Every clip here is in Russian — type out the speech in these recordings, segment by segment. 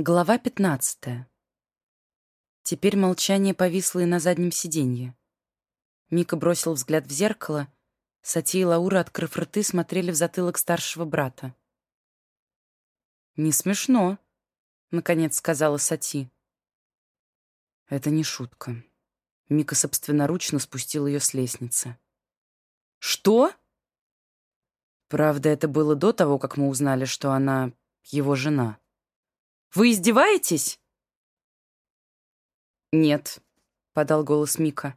Глава пятнадцатая. Теперь молчание повисло и на заднем сиденье. Мика бросил взгляд в зеркало. Сати и Лаура, открыв рты, смотрели в затылок старшего брата. «Не смешно», — наконец сказала Сати. «Это не шутка». Мика собственноручно спустил ее с лестницы. «Что?» Правда, это было до того, как мы узнали, что она его жена. Вы издеваетесь?» «Нет», — подал голос Мика.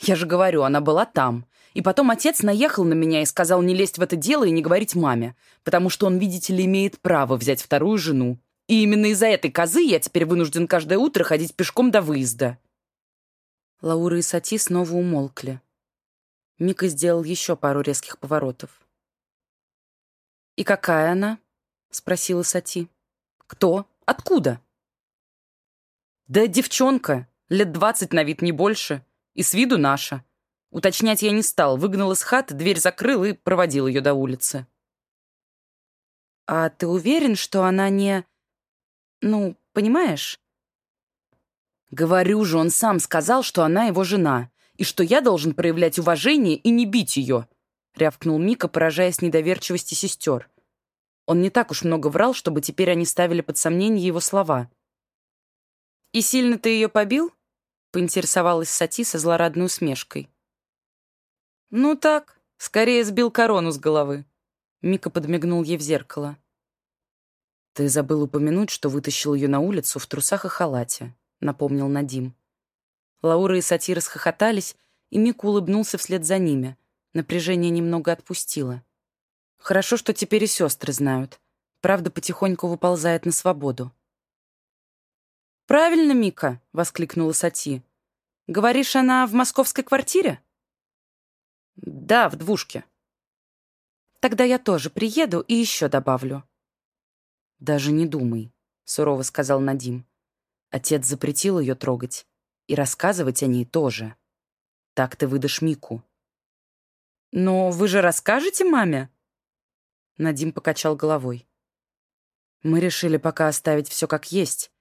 «Я же говорю, она была там. И потом отец наехал на меня и сказал не лезть в это дело и не говорить маме, потому что он, видите ли, имеет право взять вторую жену. И именно из-за этой козы я теперь вынужден каждое утро ходить пешком до выезда». Лаура и Сати снова умолкли. Мика сделал еще пару резких поворотов. «И какая она?» — спросила Сати. «Кто? Откуда?» «Да девчонка, лет двадцать на вид не больше, и с виду наша. Уточнять я не стал, выгнал из хаты, дверь закрыл и проводил ее до улицы». «А ты уверен, что она не... ну, понимаешь?» «Говорю же, он сам сказал, что она его жена, и что я должен проявлять уважение и не бить ее», — рявкнул Мика, поражаясь недоверчивости сестер. Он не так уж много врал, чтобы теперь они ставили под сомнение его слова. «И сильно ты ее побил?» — поинтересовалась Сати со злорадной усмешкой. «Ну так, скорее сбил корону с головы». Мика подмигнул ей в зеркало. «Ты забыл упомянуть, что вытащил ее на улицу в трусах и халате», — напомнил Надим. Лаура и Сати расхохотались, и Мика улыбнулся вслед за ними. Напряжение немного отпустило. Хорошо, что теперь и сестры знают. Правда, потихоньку выползает на свободу. «Правильно, Мика!» — воскликнула Сати. «Говоришь, она в московской квартире?» «Да, в двушке». «Тогда я тоже приеду и еще добавлю». «Даже не думай», — сурово сказал Надим. Отец запретил ее трогать. И рассказывать о ней тоже. Так ты выдашь Мику. «Но вы же расскажете маме?» Надим покачал головой. Мы решили пока оставить все как есть.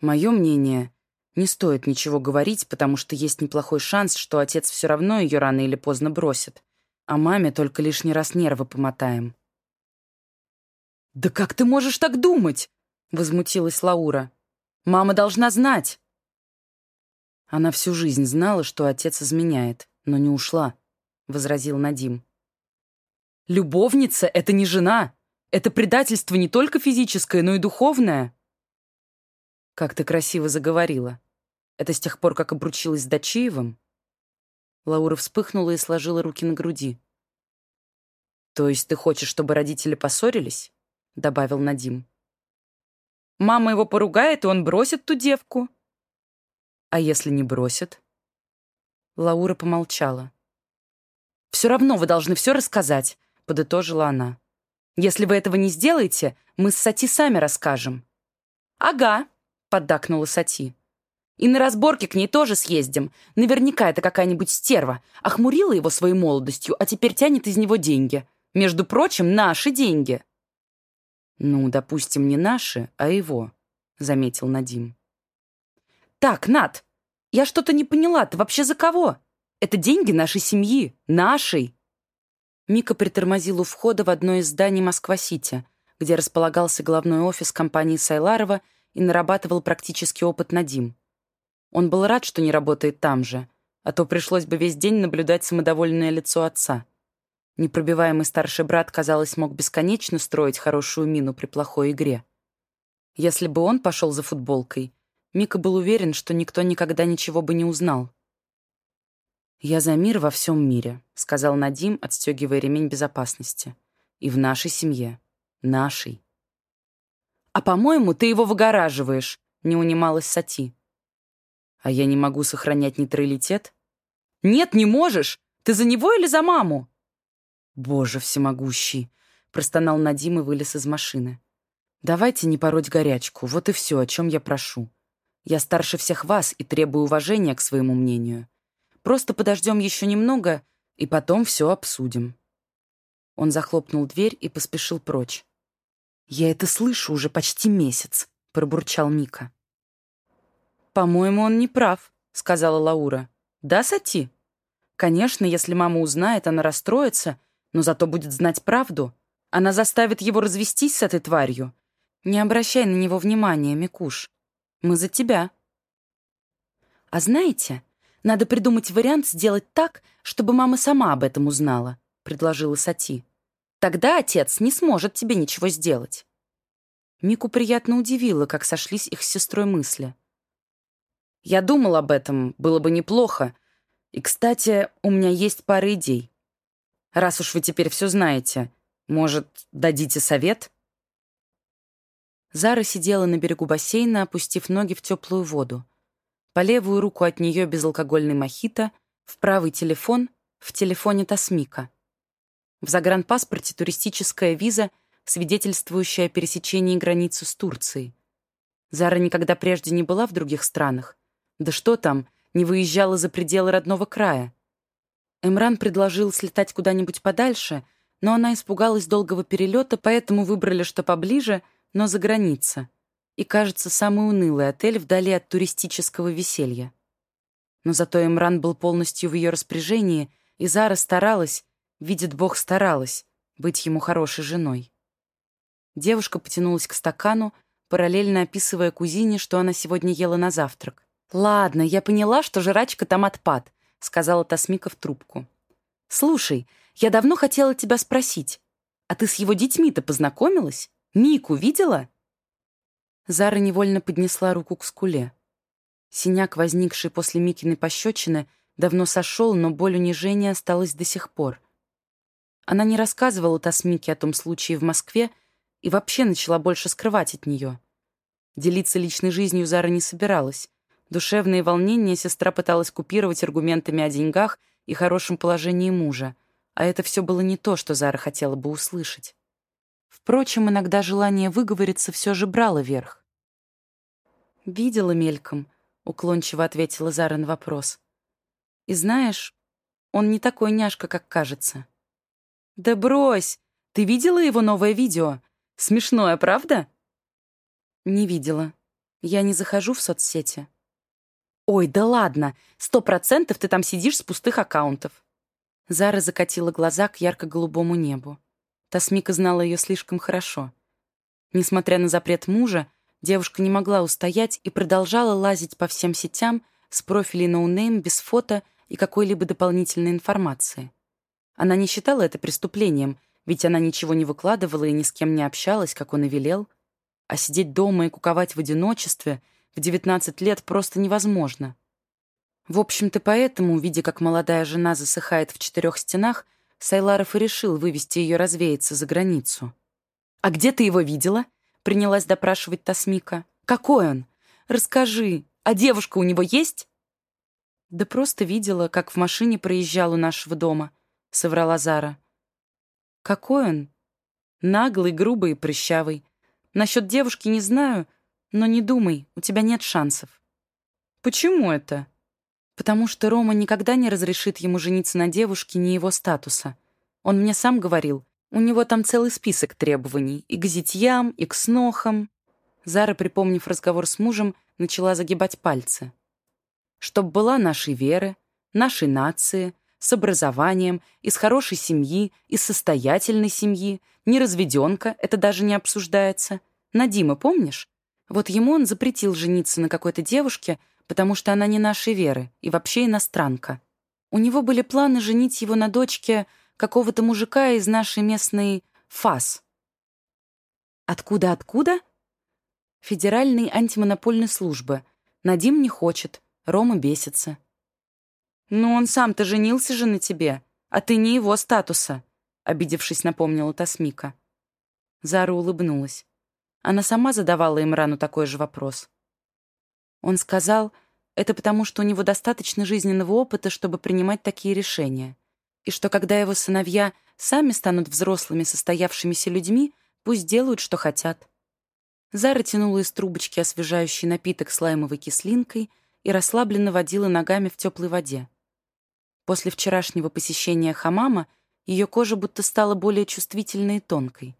Мое мнение, не стоит ничего говорить, потому что есть неплохой шанс, что отец все равно ее рано или поздно бросит. А маме только лишний раз нервы помотаем. «Да как ты можешь так думать?» — возмутилась Лаура. «Мама должна знать». Она всю жизнь знала, что отец изменяет, но не ушла, — возразил Надим. Любовница — это не жена. Это предательство не только физическое, но и духовное. Как ты красиво заговорила. Это с тех пор, как обручилась с Дачиевым? Лаура вспыхнула и сложила руки на груди. «То есть ты хочешь, чтобы родители поссорились?» — добавил Надим. «Мама его поругает, и он бросит ту девку». «А если не бросит?» Лаура помолчала. «Все равно вы должны все рассказать подытожила она. «Если вы этого не сделаете, мы с Сати сами расскажем». «Ага», — поддакнула Сати. «И на разборке к ней тоже съездим. Наверняка это какая-нибудь стерва. Охмурила его своей молодостью, а теперь тянет из него деньги. Между прочим, наши деньги». «Ну, допустим, не наши, а его», — заметил Надим. «Так, Над, я что-то не поняла. Ты вообще за кого? Это деньги нашей семьи, нашей». Мика притормозил у входа в одно из зданий Москва-Сити, где располагался главной офис компании Сайларова и нарабатывал практический опыт Надим. Он был рад, что не работает там же, а то пришлось бы весь день наблюдать самодовольное лицо отца. Непробиваемый старший брат, казалось, мог бесконечно строить хорошую мину при плохой игре. Если бы он пошел за футболкой, Мика был уверен, что никто никогда ничего бы не узнал. «Я за мир во всем мире», — сказал Надим, отстегивая ремень безопасности. «И в нашей семье. Нашей». «А, по-моему, ты его выгораживаешь», — не унималась Сати. «А я не могу сохранять нейтралитет?» «Нет, не можешь! Ты за него или за маму?» «Боже всемогущий!» — простонал Надим и вылез из машины. «Давайте не пороть горячку, вот и все, о чем я прошу. Я старше всех вас и требую уважения к своему мнению. Просто подождем еще немного, и потом все обсудим». Он захлопнул дверь и поспешил прочь. «Я это слышу уже почти месяц», — пробурчал Мика. «По-моему, он не прав», — сказала Лаура. «Да, Сати?» «Конечно, если мама узнает, она расстроится, но зато будет знать правду. Она заставит его развестись с этой тварью. Не обращай на него внимания, Микуш. Мы за тебя». «А знаете, надо придумать вариант сделать так, чтобы мама сама об этом узнала», — предложила Сати. «Тогда отец не сможет тебе ничего сделать». Мику приятно удивило, как сошлись их с сестрой мысли. «Я думал об этом, было бы неплохо. И, кстати, у меня есть пара идей. Раз уж вы теперь все знаете, может, дадите совет?» Зара сидела на берегу бассейна, опустив ноги в теплую воду. По левую руку от нее безалкогольный мохито, в правый телефон, в телефоне Тасмика. В загранпаспорте туристическая виза, свидетельствующая о пересечении границы с Турцией. Зара никогда прежде не была в других странах. Да что там, не выезжала за пределы родного края. Эмран предложил слетать куда-нибудь подальше, но она испугалась долгого перелета, поэтому выбрали что поближе, но за граница и, кажется, самый унылый отель вдали от туристического веселья. Но зато Эмран был полностью в ее распоряжении, и Зара старалась, видит Бог, старалась, быть ему хорошей женой. Девушка потянулась к стакану, параллельно описывая кузине, что она сегодня ела на завтрак. «Ладно, я поняла, что жрачка там отпад», — сказала Тасмика в трубку. «Слушай, я давно хотела тебя спросить, а ты с его детьми-то познакомилась? Мику видела?» Зара невольно поднесла руку к скуле. Синяк, возникший после Микиной пощечины, давно сошел, но боль унижения осталась до сих пор. Она не рассказывала Тасмике о том случае в Москве и вообще начала больше скрывать от нее. Делиться личной жизнью Зара не собиралась. Душевные волнения сестра пыталась купировать аргументами о деньгах и хорошем положении мужа, а это все было не то, что Зара хотела бы услышать. Впрочем, иногда желание выговориться все же брало верх. «Видела мельком», — уклончиво ответила Зара на вопрос. «И знаешь, он не такой няшка, как кажется». «Да брось! Ты видела его новое видео? Смешное, правда?» «Не видела. Я не захожу в соцсети». «Ой, да ладно! Сто процентов ты там сидишь с пустых аккаунтов». Зара закатила глаза к ярко-голубому небу. Тасмика знала ее слишком хорошо. Несмотря на запрет мужа, девушка не могла устоять и продолжала лазить по всем сетям с профилей no name без фото и какой-либо дополнительной информации. Она не считала это преступлением, ведь она ничего не выкладывала и ни с кем не общалась, как он и велел. А сидеть дома и куковать в одиночестве в 19 лет просто невозможно. В общем-то, поэтому, видя, как молодая жена засыхает в четырех стенах, Сайларов и решил вывести ее развеяться за границу. «А где ты его видела?» — принялась допрашивать Тасмика. «Какой он? Расскажи. А девушка у него есть?» «Да просто видела, как в машине проезжал у нашего дома», — соврала Зара. «Какой он? Наглый, грубый и прыщавый. Насчет девушки не знаю, но не думай, у тебя нет шансов». «Почему это?» потому что Рома никогда не разрешит ему жениться на девушке не его статуса. Он мне сам говорил, у него там целый список требований и к зятьям, и к снохам. Зара, припомнив разговор с мужем, начала загибать пальцы. Чтоб была нашей веры, нашей нации, с образованием, из хорошей семьи, из состоятельной семьи, не разведенка, это даже не обсуждается. Надима, помнишь? Вот ему он запретил жениться на какой-то девушке, потому что она не нашей веры и вообще иностранка. У него были планы женить его на дочке какого-то мужика из нашей местной ФАС. Откуда-откуда? Федеральной антимонопольной службы. Надим не хочет, Рома бесится. «Ну, он сам-то женился же на тебе, а ты не его статуса», обидевшись, напомнила Тасмика. Зара улыбнулась. Она сама задавала Имрану такой же вопрос. Он сказал, это потому, что у него достаточно жизненного опыта, чтобы принимать такие решения, и что когда его сыновья сами станут взрослыми состоявшимися людьми, пусть делают, что хотят. Зара тянула из трубочки освежающий напиток с лаймовой кислинкой и расслабленно водила ногами в теплой воде. После вчерашнего посещения хамама ее кожа будто стала более чувствительной и тонкой.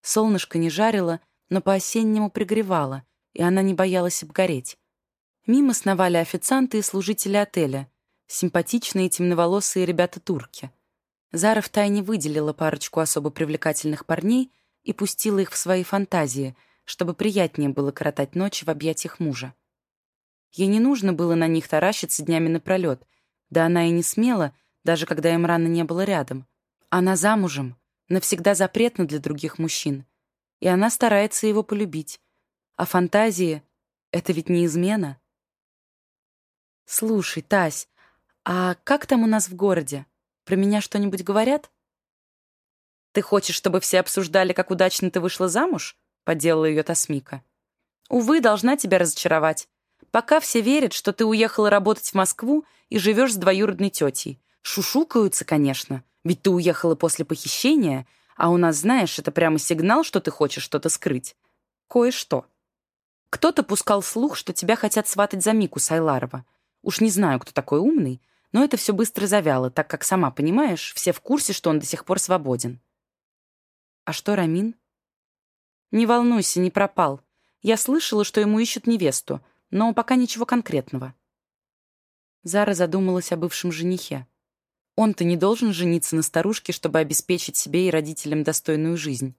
Солнышко не жарило, но по-осеннему пригревало, и она не боялась обгореть. Мимо сновали официанты и служители отеля, симпатичные темноволосые ребята-турки. Зара втайне выделила парочку особо привлекательных парней и пустила их в свои фантазии, чтобы приятнее было коротать ночи в объятиях мужа. Ей не нужно было на них таращиться днями напролет, да она и не смела, даже когда им рано не было рядом. Она замужем, навсегда запретна для других мужчин, и она старается его полюбить. А фантазии — это ведь не измена. «Слушай, Тась, а как там у нас в городе? Про меня что-нибудь говорят?» «Ты хочешь, чтобы все обсуждали, как удачно ты вышла замуж?» — подделала ее Тасмика. «Увы, должна тебя разочаровать. Пока все верят, что ты уехала работать в Москву и живешь с двоюродной тетей. Шушукаются, конечно, ведь ты уехала после похищения, а у нас, знаешь, это прямо сигнал, что ты хочешь что-то скрыть. Кое-что. Кто-то пускал слух, что тебя хотят сватать за Мику Сайларова. Уж не знаю, кто такой умный, но это все быстро завяло, так как, сама понимаешь, все в курсе, что он до сих пор свободен. А что Рамин? Не волнуйся, не пропал. Я слышала, что ему ищут невесту, но пока ничего конкретного. Зара задумалась о бывшем женихе. Он-то не должен жениться на старушке, чтобы обеспечить себе и родителям достойную жизнь.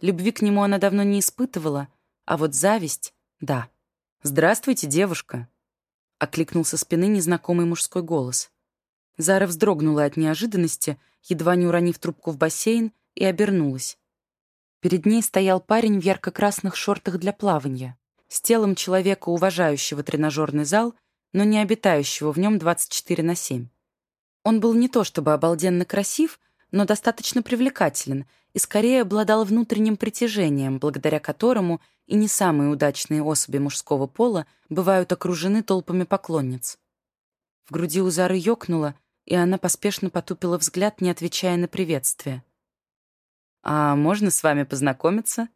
Любви к нему она давно не испытывала, а вот зависть — да. «Здравствуйте, девушка!» Окликнул со спины незнакомый мужской голос. Зара вздрогнула от неожиданности, едва не уронив трубку в бассейн, и обернулась. Перед ней стоял парень в ярко-красных шортах для плавания, с телом человека, уважающего тренажерный зал, но не обитающего в нем 24 на 7. Он был не то чтобы обалденно красив, но достаточно привлекателен и скорее обладал внутренним притяжением, благодаря которому и не самые удачные особи мужского пола бывают окружены толпами поклонниц. В груди у Зары ёкнуло, и она поспешно потупила взгляд, не отвечая на приветствие. «А можно с вами познакомиться?»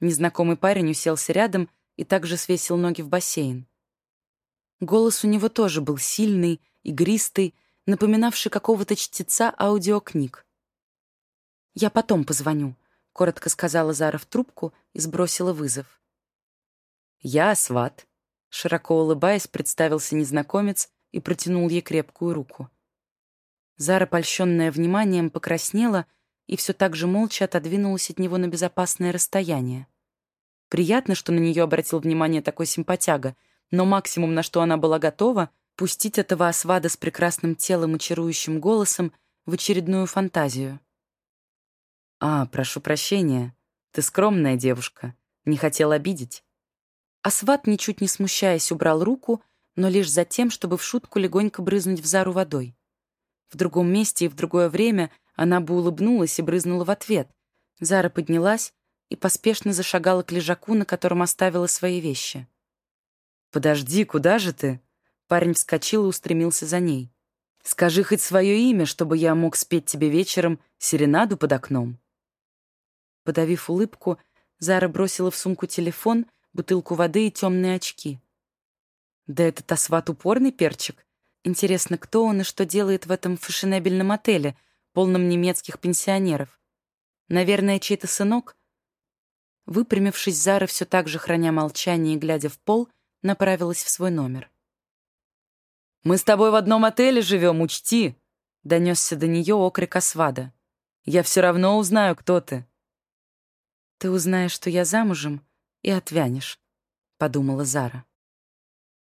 Незнакомый парень уселся рядом и также свесил ноги в бассейн. Голос у него тоже был сильный, игристый, напоминавший какого-то чтеца аудиокниг. «Я потом позвоню», — коротко сказала Зара в трубку и сбросила вызов. «Я сват», — широко улыбаясь, представился незнакомец и протянул ей крепкую руку. Зара, польщенная вниманием, покраснела и все так же молча отодвинулась от него на безопасное расстояние. Приятно, что на нее обратил внимание такой симпатяга, но максимум, на что она была готова, пустить этого освада с прекрасным телом и чарующим голосом в очередную фантазию. «А, прошу прощения. Ты скромная девушка. Не хотел обидеть». Асват, ничуть не смущаясь, убрал руку, но лишь за тем, чтобы в шутку легонько брызнуть в Зару водой. В другом месте и в другое время она бы улыбнулась и брызнула в ответ. Зара поднялась и поспешно зашагала к лежаку, на котором оставила свои вещи. «Подожди, куда же ты?» Парень вскочил и устремился за ней. «Скажи хоть свое имя, чтобы я мог спеть тебе вечером серенаду под окном». Подавив улыбку, Зара бросила в сумку телефон, бутылку воды и темные очки. Да этот осват упорный перчик. Интересно, кто он и что делает в этом фешенебельном отеле, полном немецких пенсионеров? Наверное, чей-то сынок? Выпрямившись, Зара, все так же храня молчание и глядя в пол, направилась в свой номер. «Мы с тобой в одном отеле живем, учти!» — донесся до нее окрик Асвада. «Я все равно узнаю, кто ты». «Ты узнаешь, что я замужем, и отвянешь», — подумала Зара.